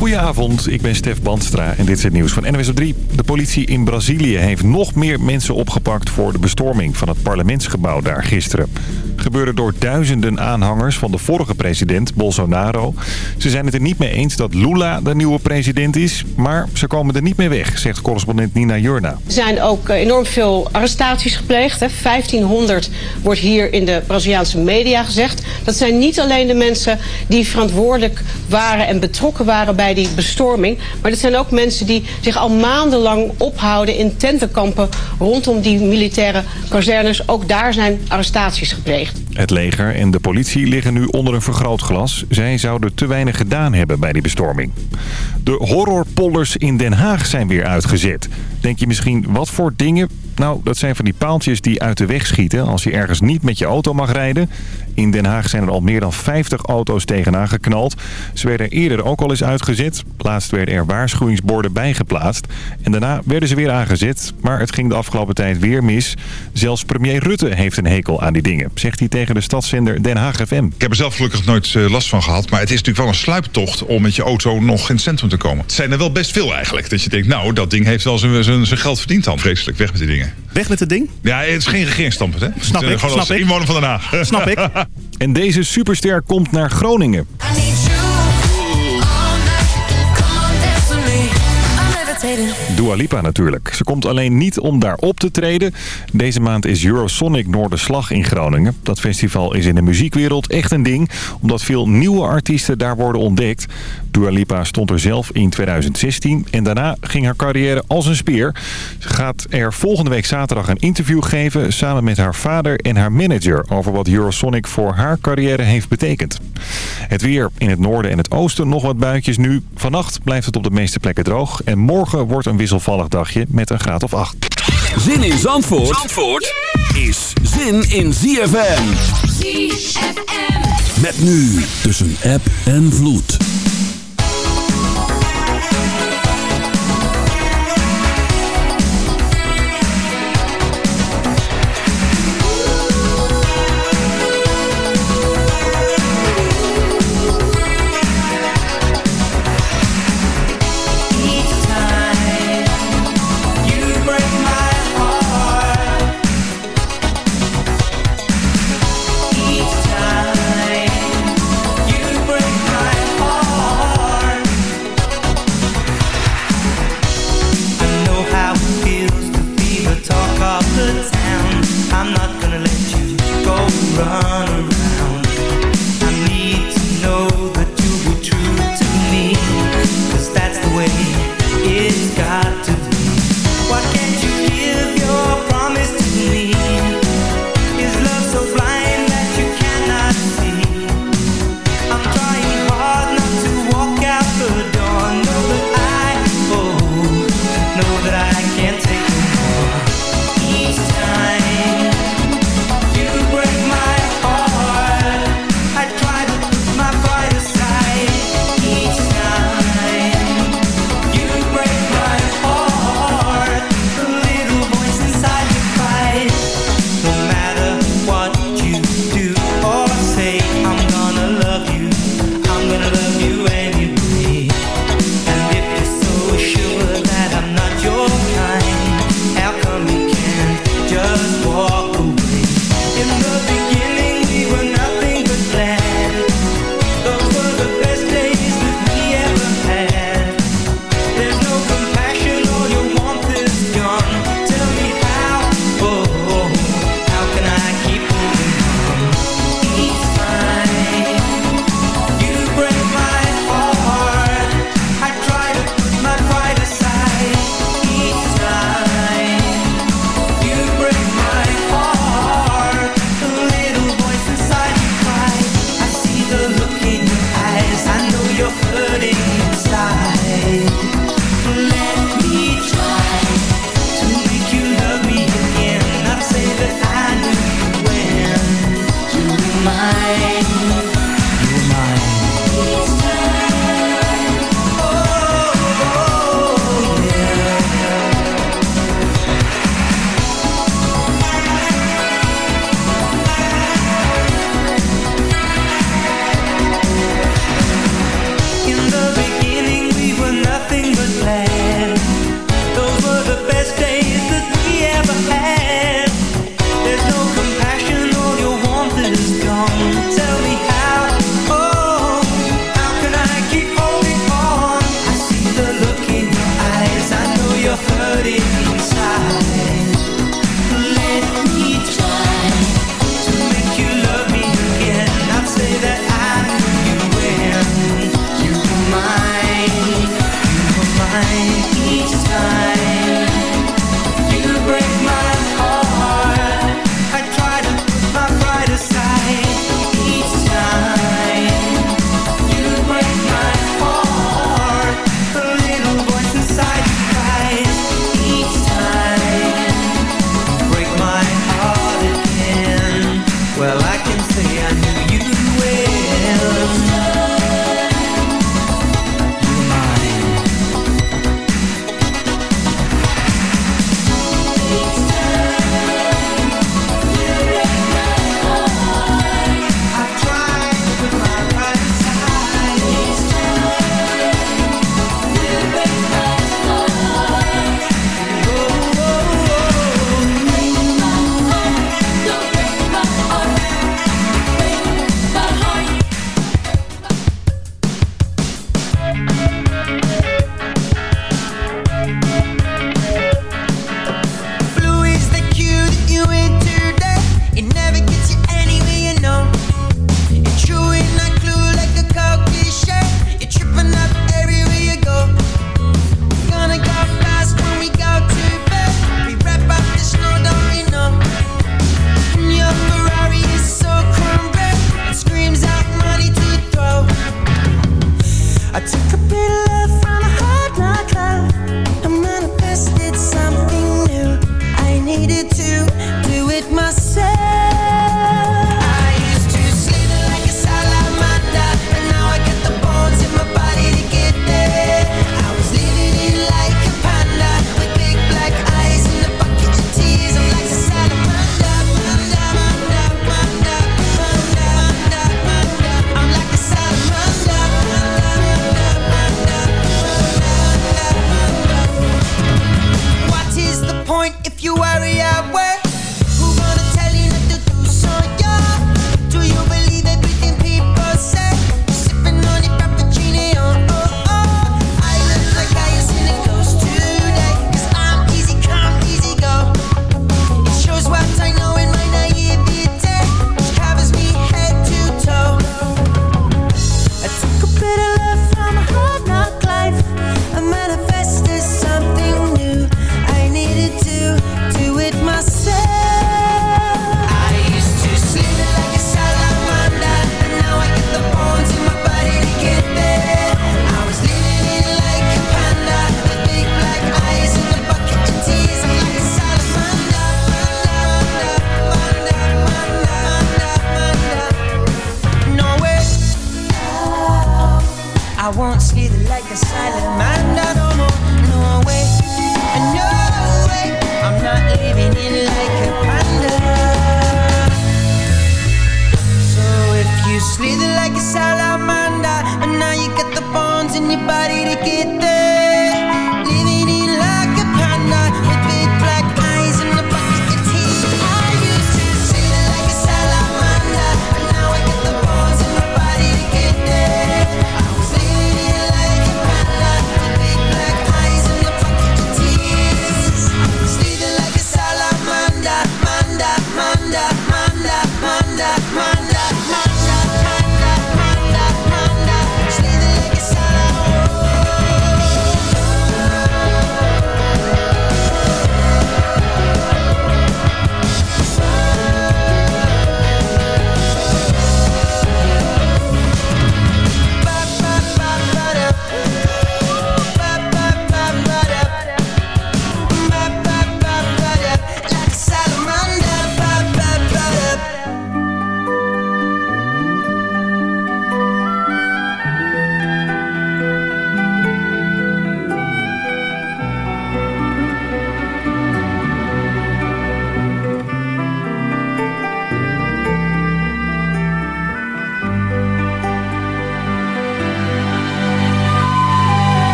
Goedenavond, ik ben Stef Bandstra en dit is het nieuws van NWS op 3. De politie in Brazilië heeft nog meer mensen opgepakt voor de bestorming van het parlementsgebouw daar gisteren. Gebeurde door duizenden aanhangers van de vorige president, Bolsonaro. Ze zijn het er niet mee eens dat Lula de nieuwe president is, maar ze komen er niet mee weg, zegt correspondent Nina Jurna. Er zijn ook eh, enorm veel arrestaties gepleegd. Hè. 1500 wordt hier in de Braziliaanse media gezegd. Dat zijn niet alleen de mensen die verantwoordelijk waren en betrokken waren bij die bestorming. Maar dat zijn ook mensen die zich al maandenlang ophouden in tentenkampen rondom die militaire kazernes. Ook daar zijn arrestaties gepleegd. Het leger en de politie liggen nu onder een vergrootglas. Zij zouden te weinig gedaan hebben bij die bestorming. De horrorpollers in Den Haag zijn weer uitgezet. Denk je misschien, wat voor dingen? Nou, dat zijn van die paaltjes die uit de weg schieten als je ergens niet met je auto mag rijden. In Den Haag zijn er al meer dan 50 auto's tegenaan geknald. Ze werden eerder ook al eens uitgezet. Laatst werden er waarschuwingsborden bijgeplaatst. En daarna werden ze weer aangezet. Maar het ging de afgelopen tijd weer mis. Zelfs premier Rutte heeft een hekel aan die dingen, zegt hij tegen de stadszender Den Haag FM. Ik heb er zelf gelukkig nooit eh, last van gehad. Maar het is natuurlijk wel een sluiptocht om met je auto nog in het centrum te komen. Het zijn er wel best veel eigenlijk. Dat je denkt, nou, dat ding heeft wel zijn, zijn, zijn geld verdiend dan. Vreselijk, weg met die dingen. Weg met het ding? Ja, het is geen regeringsstandpunt, hè? Snap ik, eh, Gewoon snap als ik. inwoner van Den Haag. Snap ik. En deze superster komt naar Groningen. Dua Lipa natuurlijk. Ze komt alleen niet om daar op te treden. Deze maand is Eurosonic Noorderslag in Groningen. Dat festival is in de muziekwereld echt een ding... omdat veel nieuwe artiesten daar worden ontdekt. Dua Lipa stond er zelf in 2016... en daarna ging haar carrière als een speer. Ze gaat er volgende week zaterdag een interview geven... samen met haar vader en haar manager... over wat Eurosonic voor haar carrière heeft betekend. Het weer in het noorden en het oosten nog wat buitjes nu. Vannacht blijft het op de meeste plekken droog... en morgen wordt een wisselvallig dagje met een graad of 8. Zin in Zandvoort, Zandvoort is zin in ZFM. ZFM. Met nu tussen app en vloed.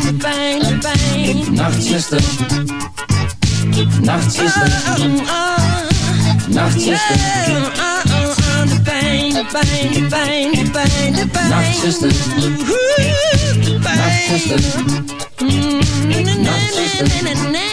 pijn, de pijn, de pijn. Nachtzuster, Nachtzuster, Nachtzuster, de pijn, de pijn, de pijn, de pijn, de pijn. Nachtzuster, Nachtzuster, Nachtzuster.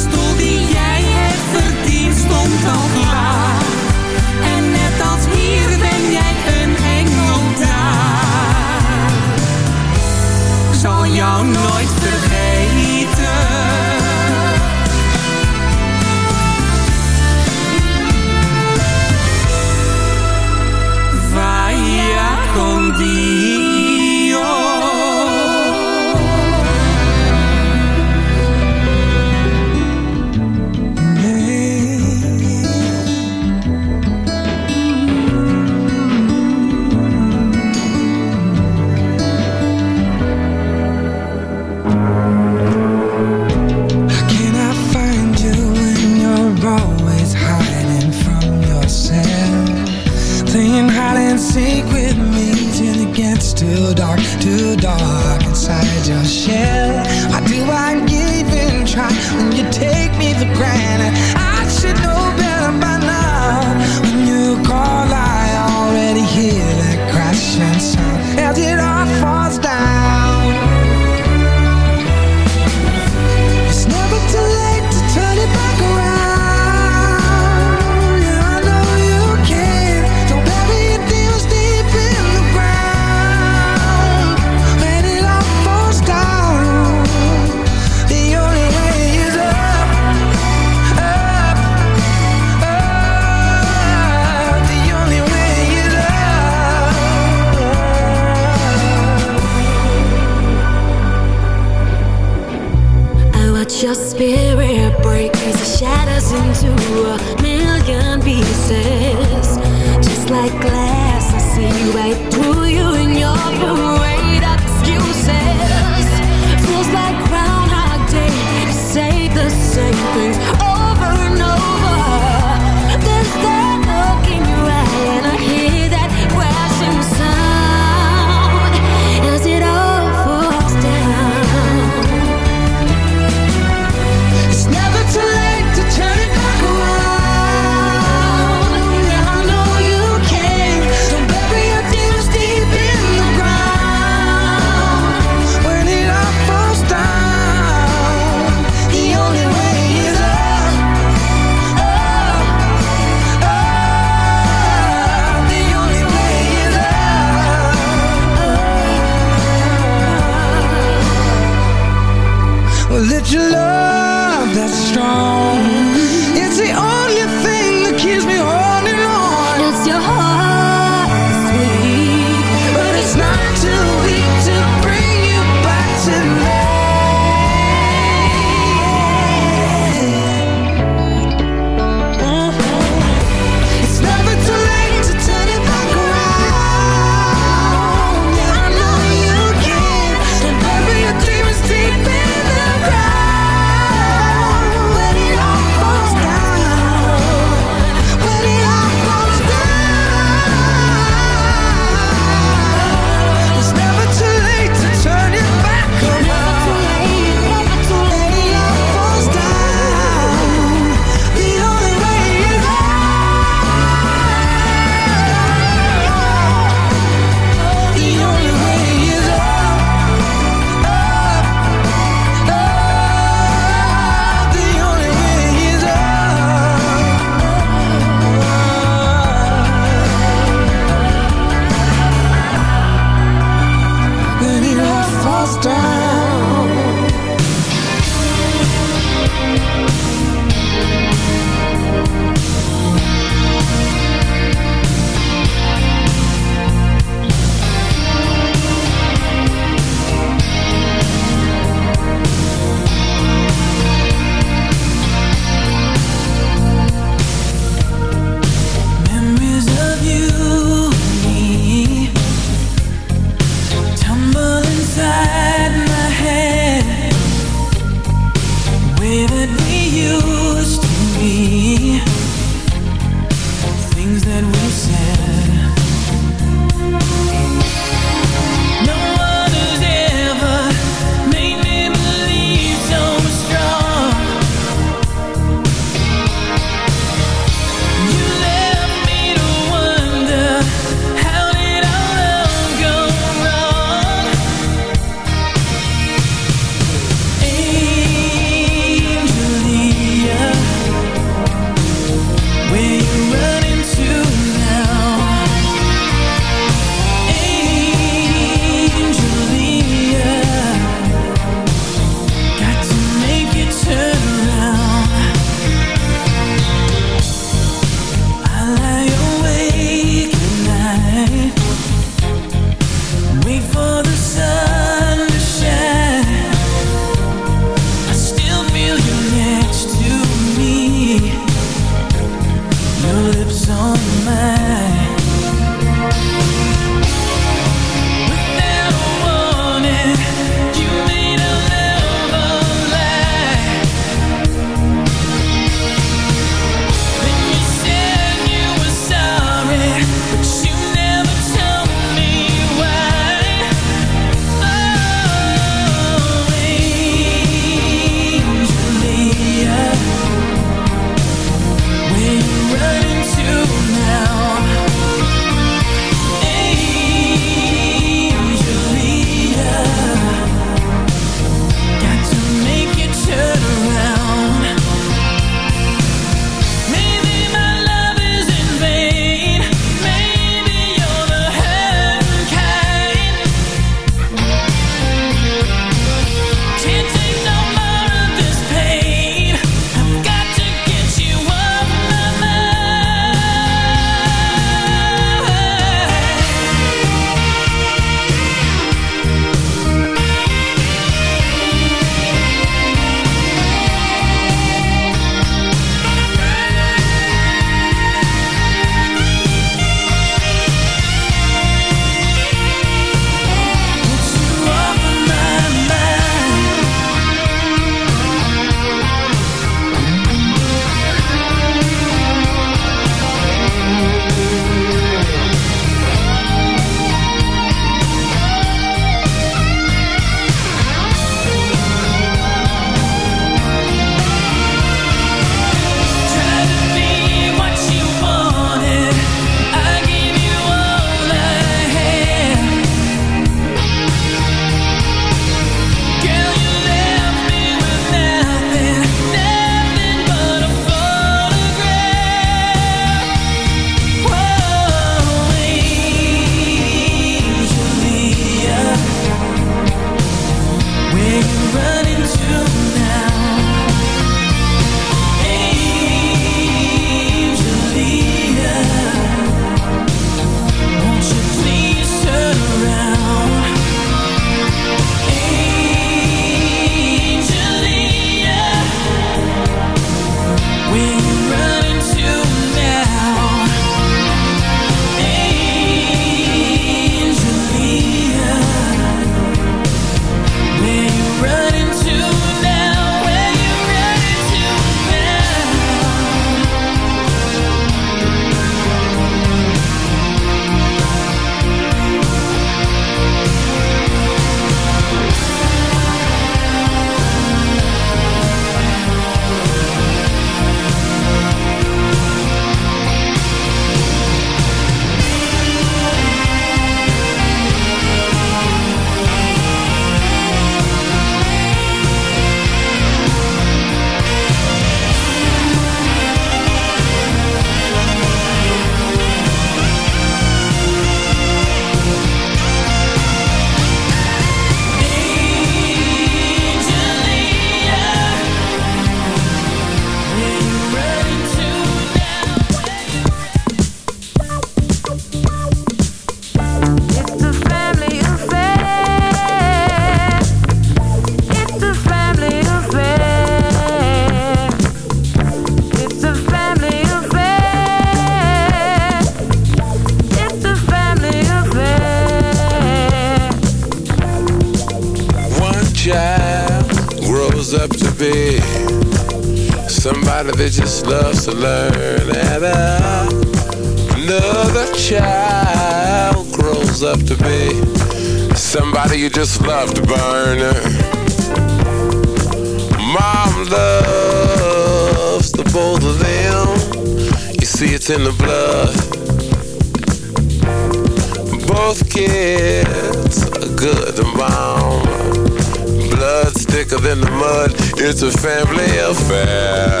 Than the mud. It's a family affair.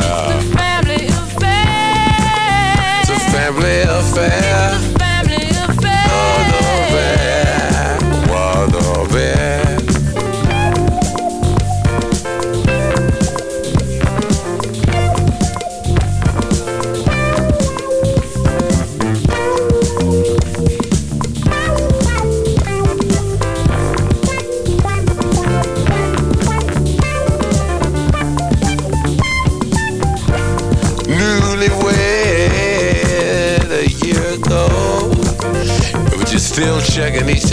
Family affair. It's a family affair.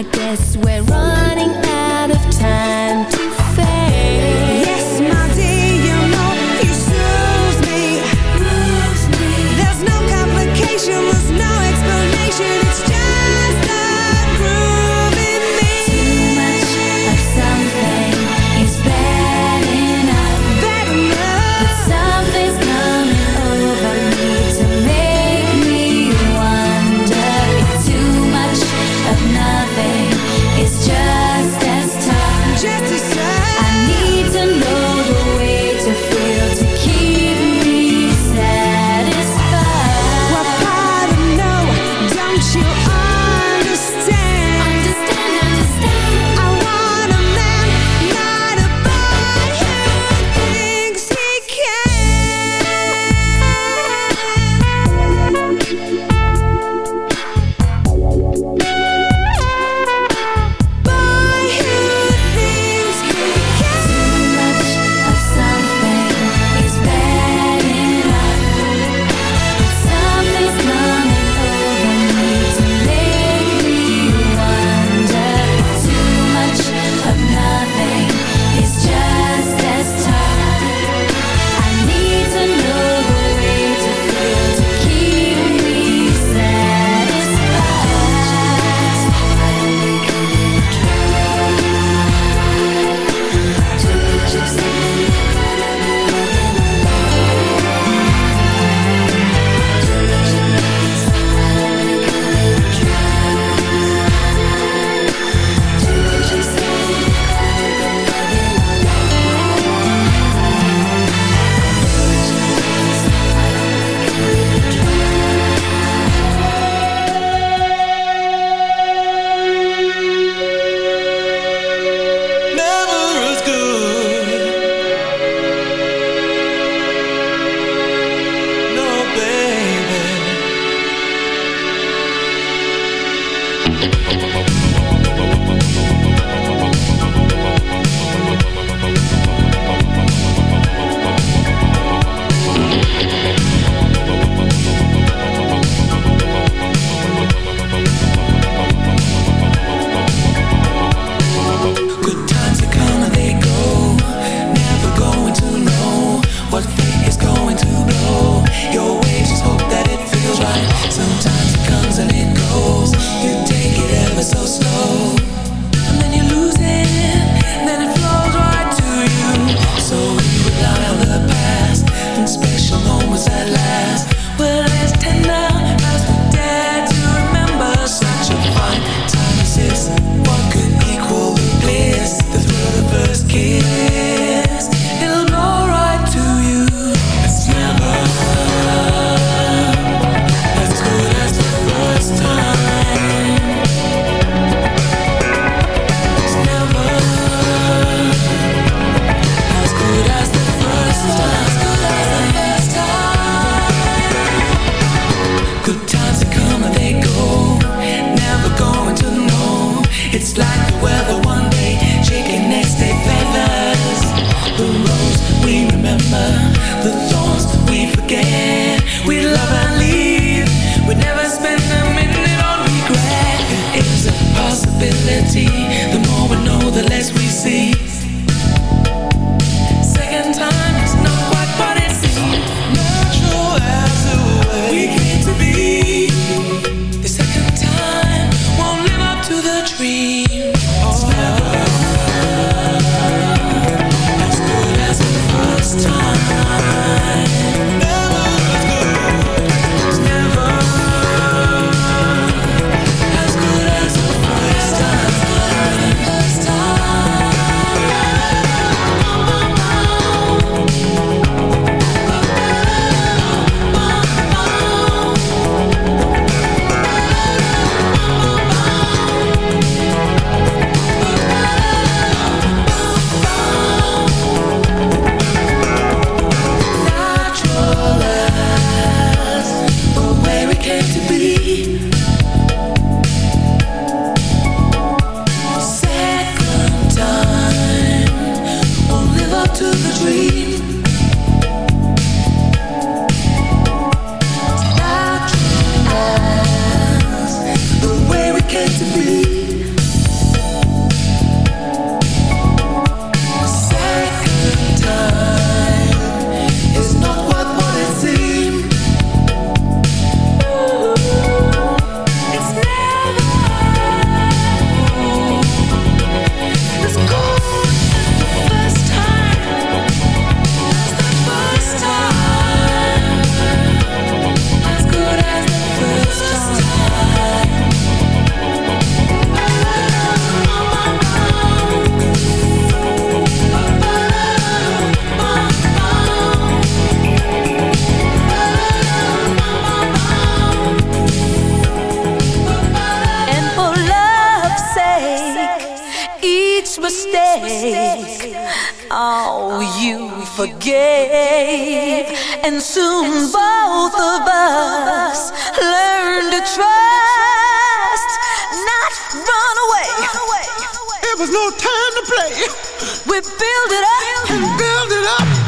I guess we're running forgave, and soon both of us learned to trust, not run away. It was no time to play. We build it up and build it up.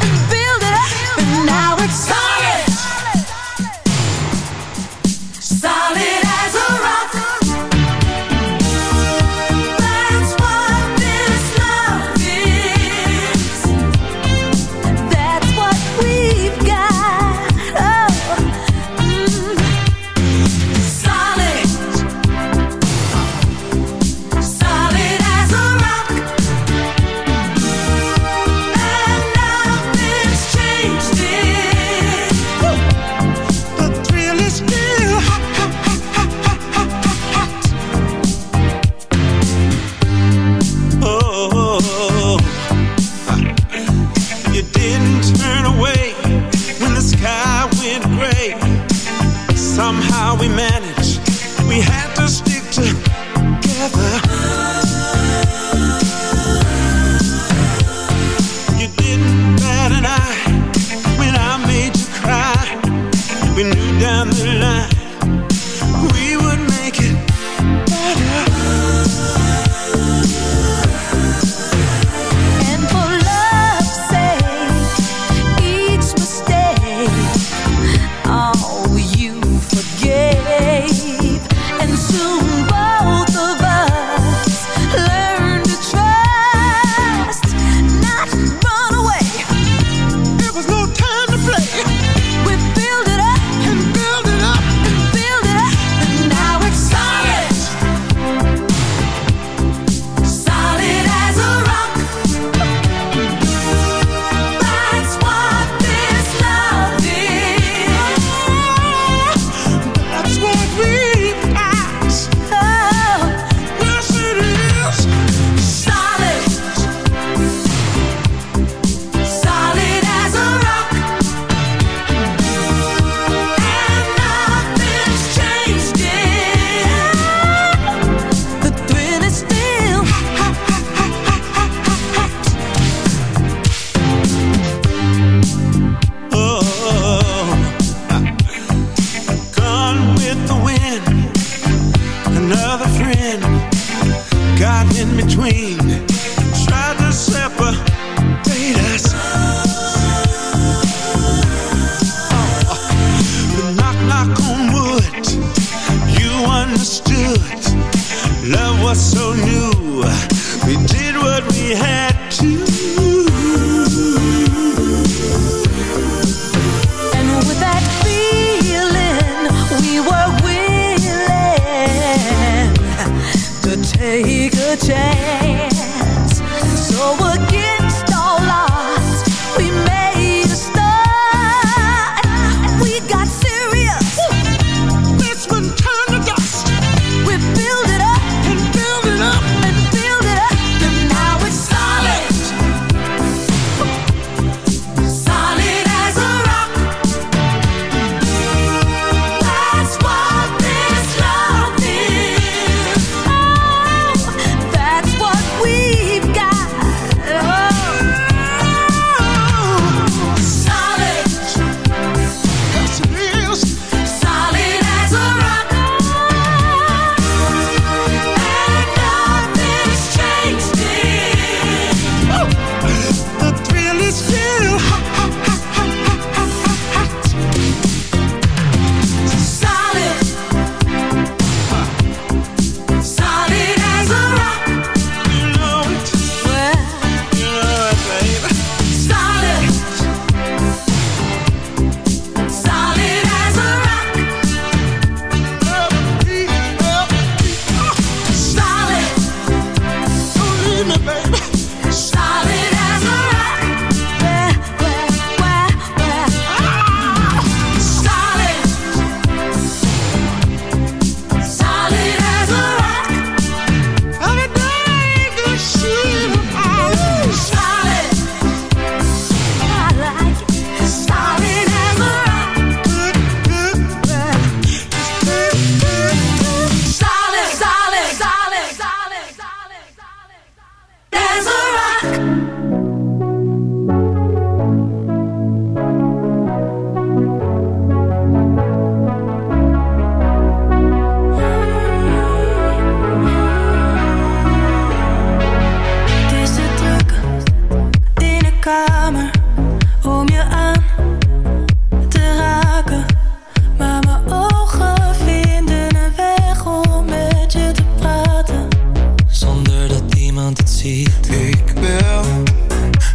Ik wil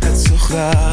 het zo graag.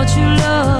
about you love.